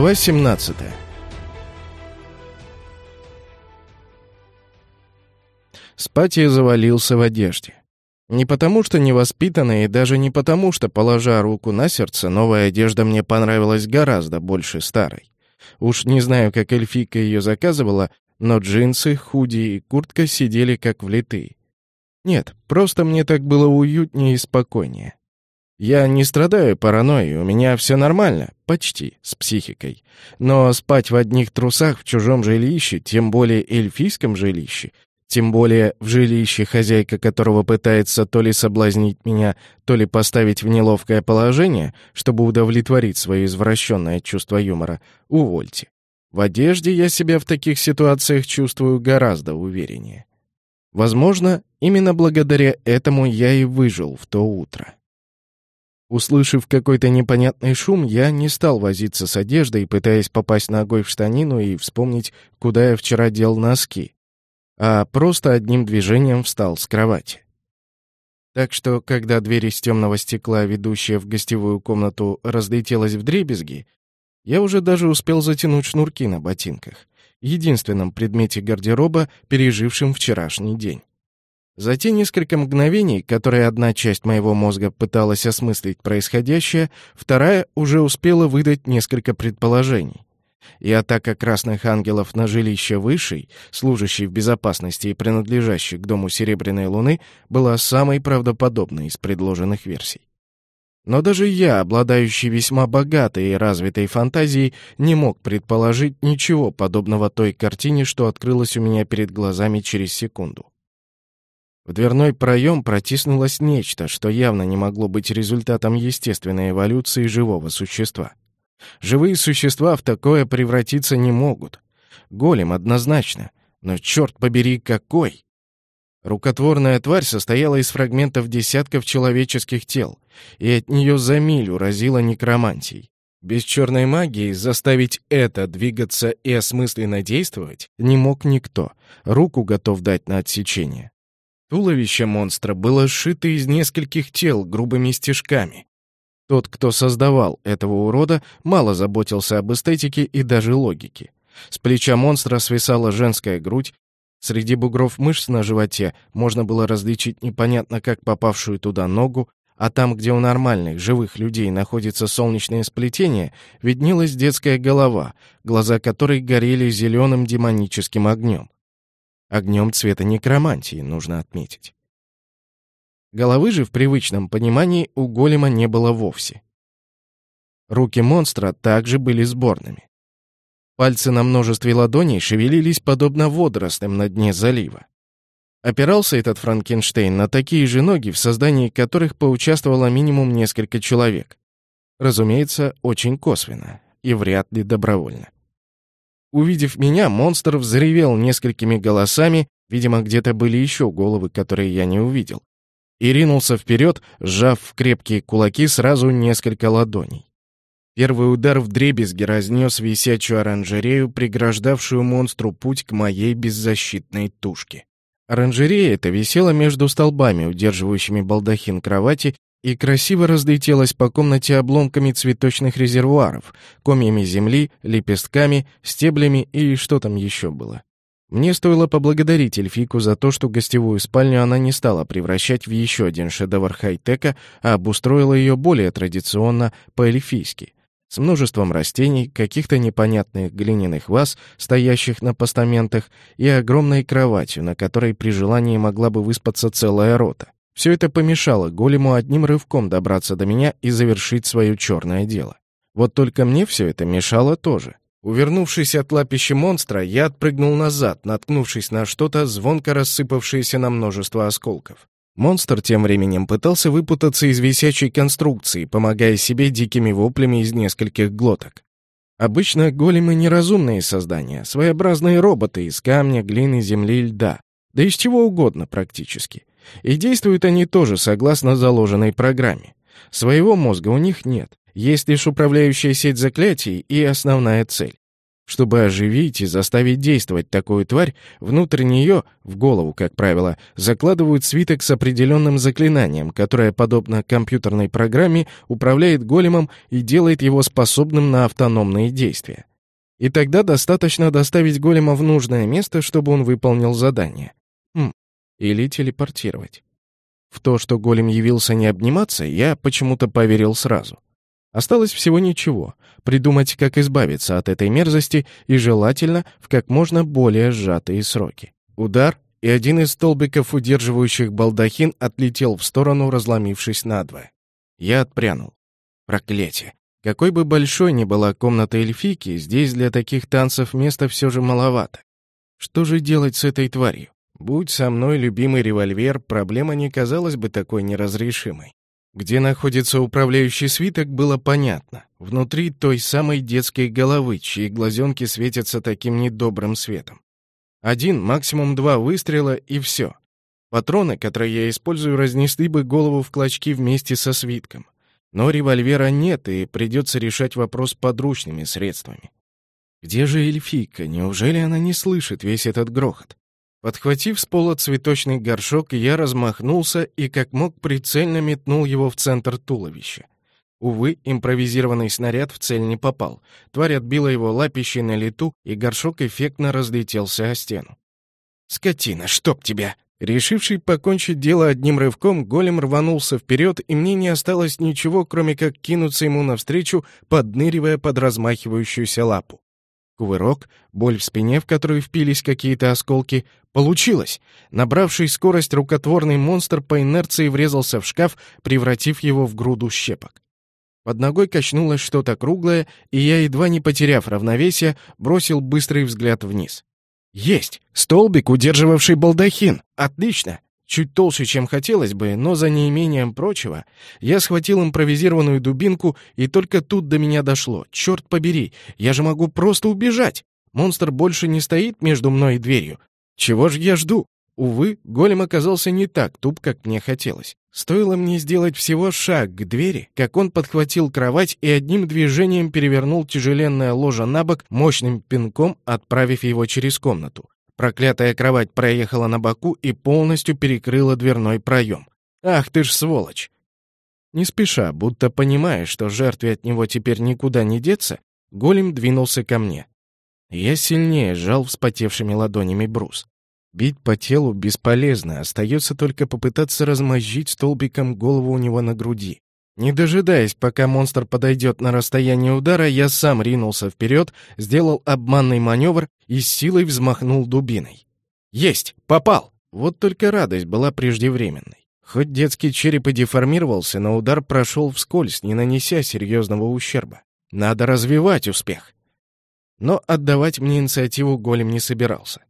Глава 17 Спать я завалился в одежде. Не потому, что невоспитанный, и даже не потому, что, положа руку на сердце, новая одежда мне понравилась гораздо больше старой. Уж не знаю, как эльфийка ее заказывала, но джинсы, худи и куртка сидели как влитые. Нет, просто мне так было уютнее и спокойнее. Я не страдаю паранойей, у меня все нормально, почти, с психикой. Но спать в одних трусах в чужом жилище, тем более эльфийском жилище, тем более в жилище, хозяйка которого пытается то ли соблазнить меня, то ли поставить в неловкое положение, чтобы удовлетворить свое извращенное чувство юмора, увольте. В одежде я себя в таких ситуациях чувствую гораздо увереннее. Возможно, именно благодаря этому я и выжил в то утро. Услышав какой-то непонятный шум, я не стал возиться с одеждой, пытаясь попасть ногой в штанину и вспомнить, куда я вчера дел носки, а просто одним движением встал с кровати. Так что, когда дверь из темного стекла, ведущая в гостевую комнату, разлетелась в дребезги, я уже даже успел затянуть шнурки на ботинках, единственном предмете гардероба, пережившем вчерашний день. За те несколько мгновений, которые одна часть моего мозга пыталась осмыслить происходящее, вторая уже успела выдать несколько предположений. И атака красных ангелов на жилище Высшей, служащей в безопасности и принадлежащей к Дому Серебряной Луны, была самой правдоподобной из предложенных версий. Но даже я, обладающий весьма богатой и развитой фантазией, не мог предположить ничего подобного той картине, что открылась у меня перед глазами через секунду. В дверной проем протиснулось нечто, что явно не могло быть результатом естественной эволюции живого существа. Живые существа в такое превратиться не могут. Голем однозначно, но черт побери, какой! Рукотворная тварь состояла из фрагментов десятков человеческих тел, и от нее за милю разила некромантией. Без черной магии заставить это двигаться и осмысленно действовать не мог никто, руку готов дать на отсечение. Туловище монстра было сшито из нескольких тел грубыми стежками. Тот, кто создавал этого урода, мало заботился об эстетике и даже логике. С плеча монстра свисала женская грудь, среди бугров мышц на животе можно было различить непонятно как попавшую туда ногу, а там, где у нормальных, живых людей находится солнечное сплетение, виднелась детская голова, глаза которой горели зеленым демоническим огнем. Огнем цвета некромантии, нужно отметить. Головы же в привычном понимании у голема не было вовсе. Руки монстра также были сборными. Пальцы на множестве ладоней шевелились подобно водорослям на дне залива. Опирался этот Франкенштейн на такие же ноги, в создании которых поучаствовало минимум несколько человек. Разумеется, очень косвенно и вряд ли добровольно. Увидев меня, монстр взревел несколькими голосами, видимо, где-то были еще головы, которые я не увидел, и ринулся вперед, сжав в крепкие кулаки сразу несколько ладоней. Первый удар в дребезги разнес висячую оранжерею, преграждавшую монстру путь к моей беззащитной тушке. Оранжерея эта висела между столбами, удерживающими балдахин кровати, и красиво разлетелась по комнате обломками цветочных резервуаров, комьями земли, лепестками, стеблями и что там еще было. Мне стоило поблагодарить эльфику за то, что гостевую спальню она не стала превращать в еще один шедевр хай-тека, а обустроила ее более традиционно, по-эльфийски, с множеством растений, каких-то непонятных глиняных ваз, стоящих на постаментах, и огромной кроватью, на которой при желании могла бы выспаться целая рота. Все это помешало голему одним рывком добраться до меня и завершить свое черное дело. Вот только мне все это мешало тоже. Увернувшись от лапища монстра, я отпрыгнул назад, наткнувшись на что-то, звонко рассыпавшееся на множество осколков. Монстр тем временем пытался выпутаться из висячей конструкции, помогая себе дикими воплями из нескольких глоток. Обычно големы неразумные создания, своеобразные роботы из камня, глины, земли льда. Да из чего угодно практически. И действуют они тоже согласно заложенной программе. Своего мозга у них нет. Есть лишь управляющая сеть заклятий и основная цель. Чтобы оживить и заставить действовать такую тварь, внутрь нее, в голову, как правило, закладывают свиток с определенным заклинанием, которое, подобно компьютерной программе, управляет големом и делает его способным на автономные действия. И тогда достаточно доставить голема в нужное место, чтобы он выполнил задание. Или телепортировать. В то, что голем явился не обниматься, я почему-то поверил сразу. Осталось всего ничего — придумать, как избавиться от этой мерзости и желательно в как можно более сжатые сроки. Удар, и один из столбиков, удерживающих балдахин, отлетел в сторону, разломившись надвое. Я отпрянул. Проклятие! Какой бы большой ни была комната эльфийки, здесь для таких танцев места все же маловато. Что же делать с этой тварью? Будь со мной любимый револьвер, проблема не казалась бы такой неразрешимой. Где находится управляющий свиток, было понятно. Внутри той самой детской головы, чьи глазенки светятся таким недобрым светом. Один, максимум два выстрела, и все. Патроны, которые я использую, разнесли бы голову в клочки вместе со свитком. Но револьвера нет, и придется решать вопрос подручными средствами. Где же эльфийка? Неужели она не слышит весь этот грохот? Подхватив с пола цветочный горшок, я размахнулся и как мог прицельно метнул его в центр туловища. Увы, импровизированный снаряд в цель не попал. Тварь отбила его лапищей на лету, и горшок эффектно разлетелся о стену. «Скотина, чтоб тебя!» Решивший покончить дело одним рывком, голем рванулся вперед, и мне не осталось ничего, кроме как кинуться ему навстречу, подныривая под размахивающуюся лапу. Кувырок, боль в спине, в которую впились какие-то осколки. Получилось! Набравший скорость рукотворный монстр по инерции врезался в шкаф, превратив его в груду щепок. Под ногой качнулось что-то круглое, и я, едва не потеряв равновесие, бросил быстрый взгляд вниз. «Есть! Столбик, удерживавший балдахин! Отлично! Чуть толще, чем хотелось бы, но за неимением прочего, я схватил импровизированную дубинку, и только тут до меня дошло. Черт побери, я же могу просто убежать. Монстр больше не стоит между мной и дверью. Чего же я жду? Увы, голем оказался не так туп, как мне хотелось. Стоило мне сделать всего шаг к двери, как он подхватил кровать и одним движением перевернул тяжеленное ложе на бок, мощным пинком отправив его через комнату. Проклятая кровать проехала на боку и полностью перекрыла дверной проем. «Ах ты ж сволочь!» Не спеша, будто понимая, что жертве от него теперь никуда не деться, голем двинулся ко мне. Я сильнее сжал вспотевшими ладонями брус. Бить по телу бесполезно, остается только попытаться размозжить столбиком голову у него на груди. Не дожидаясь, пока монстр подойдет на расстояние удара, я сам ринулся вперед, сделал обманный маневр и силой взмахнул дубиной. «Есть! Попал!» Вот только радость была преждевременной. Хоть детский череп и деформировался, но удар прошел вскользь, не нанеся серьезного ущерба. Надо развивать успех. Но отдавать мне инициативу голем не собирался.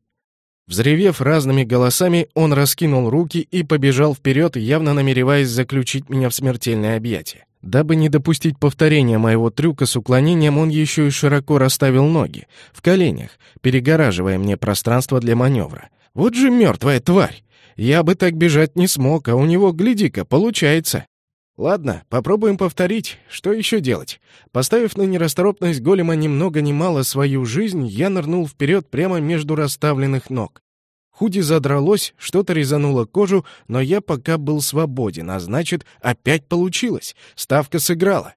Взревев разными голосами, он раскинул руки и побежал вперед, явно намереваясь заключить меня в смертельное объятие. Дабы не допустить повторения моего трюка с уклонением, он еще и широко расставил ноги, в коленях, перегораживая мне пространство для маневра. Вот же мертвая тварь! Я бы так бежать не смог, а у него, гляди-ка, получается. Ладно, попробуем повторить. Что еще делать? Поставив на нерасторопность голема ни много ни мало свою жизнь, я нырнул вперед прямо между расставленных ног. Худи задралось, что-то резануло кожу, но я пока был свободен, а значит, опять получилось. Ставка сыграла.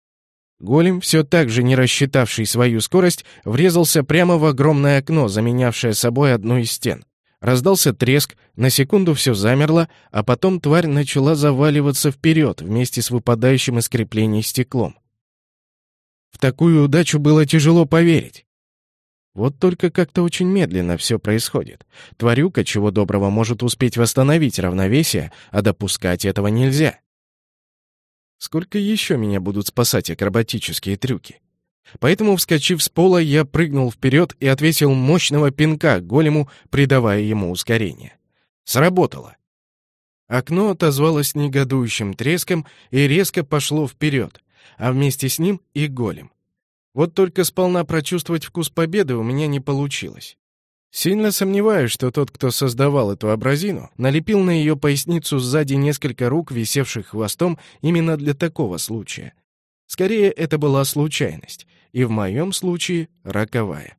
Голем, все так же не рассчитавший свою скорость, врезался прямо в огромное окно, заменявшее собой одну из стен. Раздался треск, на секунду все замерло, а потом тварь начала заваливаться вперед вместе с выпадающим из креплений стеклом. В такую удачу было тяжело поверить. Вот только как-то очень медленно все происходит. Тварюка, чего доброго, может успеть восстановить равновесие, а допускать этого нельзя. Сколько еще меня будут спасать акробатические трюки? Поэтому, вскочив с пола, я прыгнул вперед и отвесил мощного пинка голему, придавая ему ускорение. Сработало. Окно отозвалось негодующим треском и резко пошло вперед, а вместе с ним и голем. Вот только сполна прочувствовать вкус победы у меня не получилось. Сильно сомневаюсь, что тот, кто создавал эту абразину, налепил на ее поясницу сзади несколько рук, висевших хвостом, именно для такого случая. Скорее, это была случайность, и в моем случае роковая.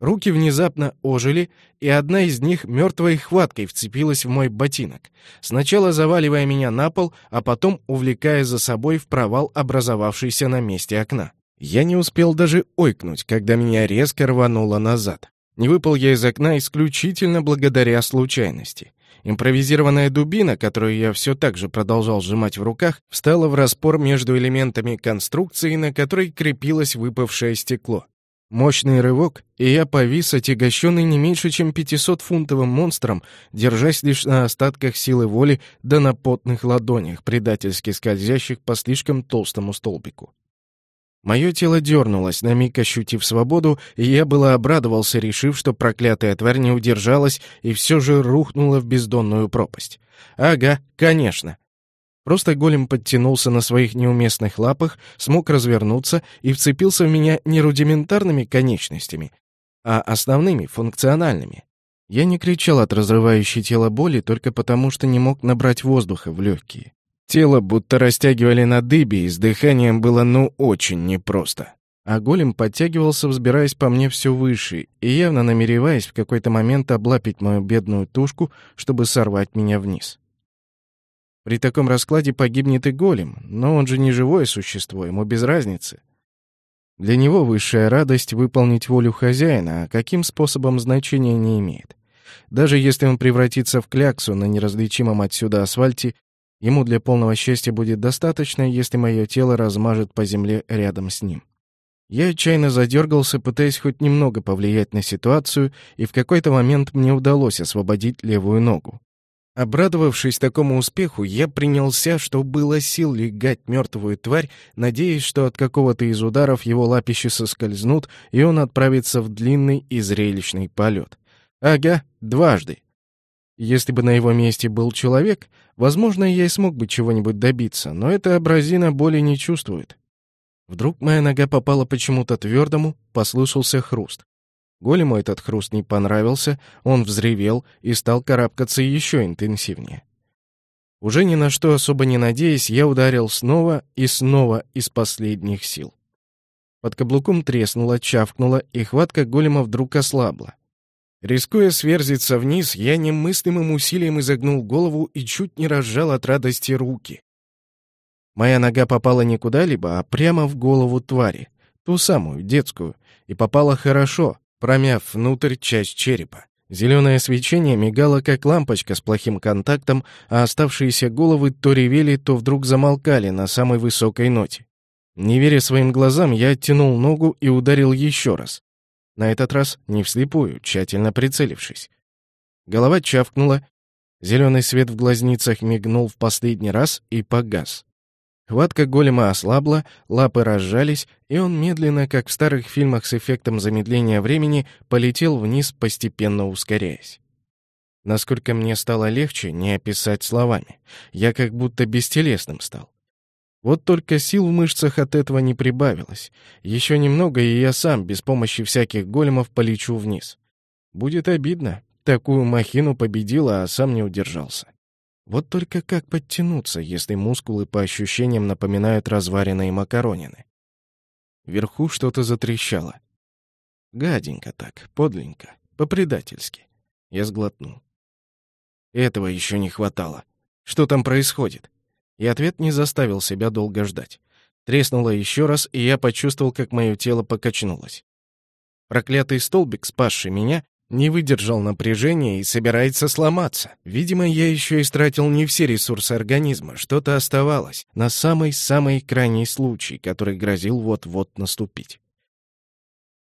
Руки внезапно ожили, и одна из них мертвой хваткой вцепилась в мой ботинок, сначала заваливая меня на пол, а потом увлекая за собой в провал, образовавшийся на месте окна. Я не успел даже ойкнуть, когда меня резко рвануло назад. Не выпал я из окна исключительно благодаря случайности. Импровизированная дубина, которую я все так же продолжал сжимать в руках, встала в распор между элементами конструкции, на которой крепилось выпавшее стекло. Мощный рывок, и я повис, отягощенный не меньше, чем 500-фунтовым монстром, держась лишь на остатках силы воли да на потных ладонях, предательски скользящих по слишком толстому столбику. Мое тело дернулось, на миг ощутив свободу, и я было обрадовался, решив, что проклятая тварь не удержалась и все же рухнула в бездонную пропасть. Ага, конечно. Просто голем подтянулся на своих неуместных лапах, смог развернуться и вцепился в меня не рудиментарными конечностями, а основными, функциональными. Я не кричал от разрывающей тело боли только потому, что не мог набрать воздуха в легкие. Тело будто растягивали на дыбе, и с дыханием было ну очень непросто. А голем подтягивался, взбираясь по мне все выше, и явно намереваясь в какой-то момент облапить мою бедную тушку, чтобы сорвать меня вниз. При таком раскладе погибнет и голем, но он же не живое существо, ему без разницы. Для него высшая радость — выполнить волю хозяина, а каким способом значения не имеет. Даже если он превратится в кляксу на неразличимом отсюда асфальте, ему для полного счастья будет достаточно, если мое тело размажет по земле рядом с ним. Я отчаянно задергался, пытаясь хоть немного повлиять на ситуацию, и в какой-то момент мне удалось освободить левую ногу. Обрадовавшись такому успеху, я принялся, что было сил легать мертвую тварь, надеясь, что от какого-то из ударов его лапищи соскользнут, и он отправится в длинный и зрелищный полет. Ага, дважды. Если бы на его месте был человек, возможно, я и смог бы чего-нибудь добиться, но эта абразина боли не чувствует. Вдруг моя нога попала почему-то твердому, послышался хруст. Голему этот хруст не понравился, он взревел и стал карабкаться еще интенсивнее. Уже ни на что особо не надеясь, я ударил снова и снова из последних сил. Под каблуком треснуло, чавкнуло, и хватка голема вдруг ослабла. Рискуя сверзиться вниз, я немыслимым усилием изогнул голову и чуть не разжал от радости руки. Моя нога попала не куда-либо, а прямо в голову твари, ту самую, детскую, и попала хорошо, промяв внутрь часть черепа. Зеленое свечение мигало, как лампочка с плохим контактом, а оставшиеся головы то ревели, то вдруг замолкали на самой высокой ноте. Не веря своим глазам, я оттянул ногу и ударил еще раз. На этот раз не вслепую, тщательно прицелившись. Голова чавкнула, зеленый свет в глазницах мигнул в последний раз и погас. Хватка голема ослабла, лапы разжались, и он медленно, как в старых фильмах с эффектом замедления времени, полетел вниз, постепенно ускоряясь. Насколько мне стало легче, не описать словами. Я как будто бестелесным стал. Вот только сил в мышцах от этого не прибавилось. Еще немного, и я сам, без помощи всяких големов, полечу вниз. Будет обидно. Такую махину победила, а сам не удержался. Вот только как подтянуться, если мускулы по ощущениям напоминают разваренные макаронины? Вверху что-то затрещало. Гаденько так, подленько, по-предательски. Я сглотнул. Этого еще не хватало. Что там происходит? И ответ не заставил себя долго ждать. Треснуло еще раз, и я почувствовал, как мое тело покачнулось. Проклятый столбик, спасший меня, не выдержал напряжения и собирается сломаться. Видимо, я еще истратил не все ресурсы организма, что-то оставалось на самый-самый крайний случай, который грозил вот-вот наступить.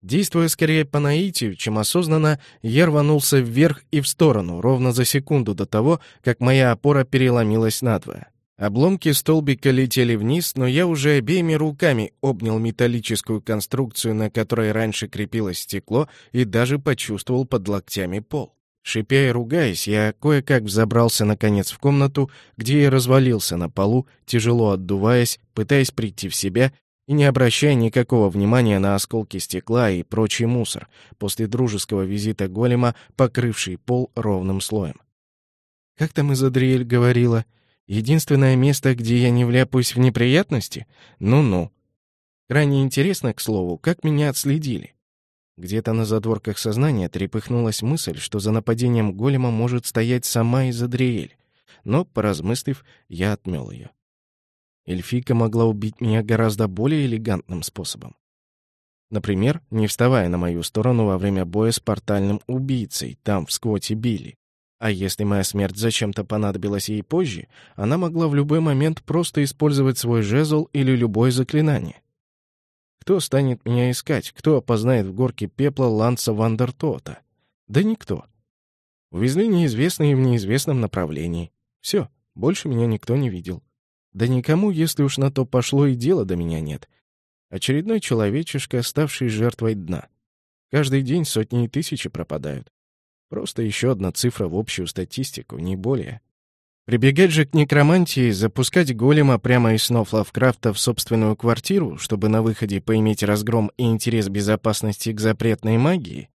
Действуя скорее по наитию, чем осознанно, я рванулся вверх и в сторону, ровно за секунду до того, как моя опора переломилась надвое. Обломки столбика летели вниз, но я уже обеими руками обнял металлическую конструкцию, на которой раньше крепилось стекло, и даже почувствовал под локтями пол. Шипя и ругаясь, я кое-как взобрался наконец в комнату, где я развалился на полу, тяжело отдуваясь, пытаясь прийти в себя и не обращая никакого внимания на осколки стекла и прочий мусор, после дружеского визита голема, покрывший пол ровным слоем. Как там Изадриэль говорила — Единственное место, где я не вляпаюсь в неприятности? Ну-ну. Крайне интересно, к слову, как меня отследили. Где-то на задворках сознания трепыхнулась мысль, что за нападением голема может стоять сама Изадриэль, но, поразмыслив, я отмел ее. Эльфийка могла убить меня гораздо более элегантным способом. Например, не вставая на мою сторону во время боя с портальным убийцей, там, в сквоте Билли. А если моя смерть зачем-то понадобилась ей позже, она могла в любой момент просто использовать свой жезл или любое заклинание. Кто станет меня искать? Кто опознает в горке пепла Ланса Вандертота? Да никто. Увезли неизвестные в неизвестном направлении. Все, больше меня никто не видел. Да никому, если уж на то пошло, и дела до меня нет. Очередной человечишка, ставший жертвой дна. Каждый день сотни и тысячи пропадают. Просто еще одна цифра в общую статистику, не более. Прибегать же к некромантии, запускать голема прямо из снов Лавкрафта в собственную квартиру, чтобы на выходе поиметь разгром и интерес безопасности к запретной магии?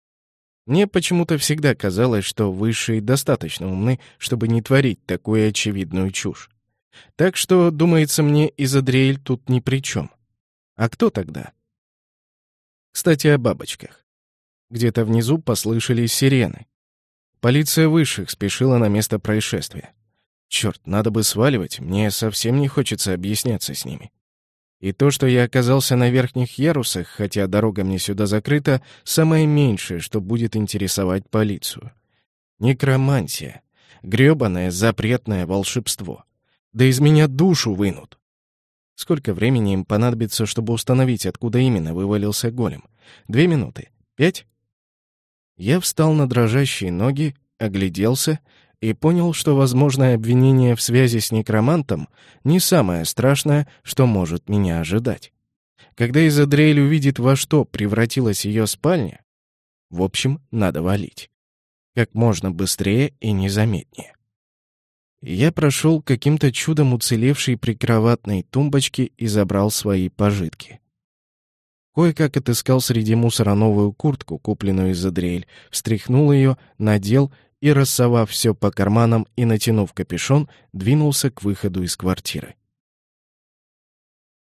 Мне почему-то всегда казалось, что высшие достаточно умны, чтобы не творить такую очевидную чушь. Так что, думается мне, Изадриэль тут ни при чем. А кто тогда? Кстати, о бабочках. Где-то внизу послышались сирены. Полиция высших спешила на место происшествия. Черт, надо бы сваливать, мне совсем не хочется объясняться с ними. И то, что я оказался на верхних ярусах, хотя дорога мне сюда закрыта, самое меньшее, что будет интересовать полицию. Некромантия. грёбаное запретное волшебство. Да из меня душу вынут. Сколько времени им понадобится, чтобы установить, откуда именно вывалился голем? Две минуты? Пять? Я встал на дрожащие ноги, огляделся и понял, что возможное обвинение в связи с некромантом не самое страшное, что может меня ожидать. Когда Изадриэль увидит, во что превратилась ее спальня, в общем, надо валить. Как можно быстрее и незаметнее. Я прошел каким-то чудом уцелевшей прикроватной тумбочки и забрал свои пожитки. Кое-как отыскал среди мусора новую куртку, купленную из Адриэль, встряхнул ее, надел и, рассовав все по карманам и натянув капюшон, двинулся к выходу из квартиры.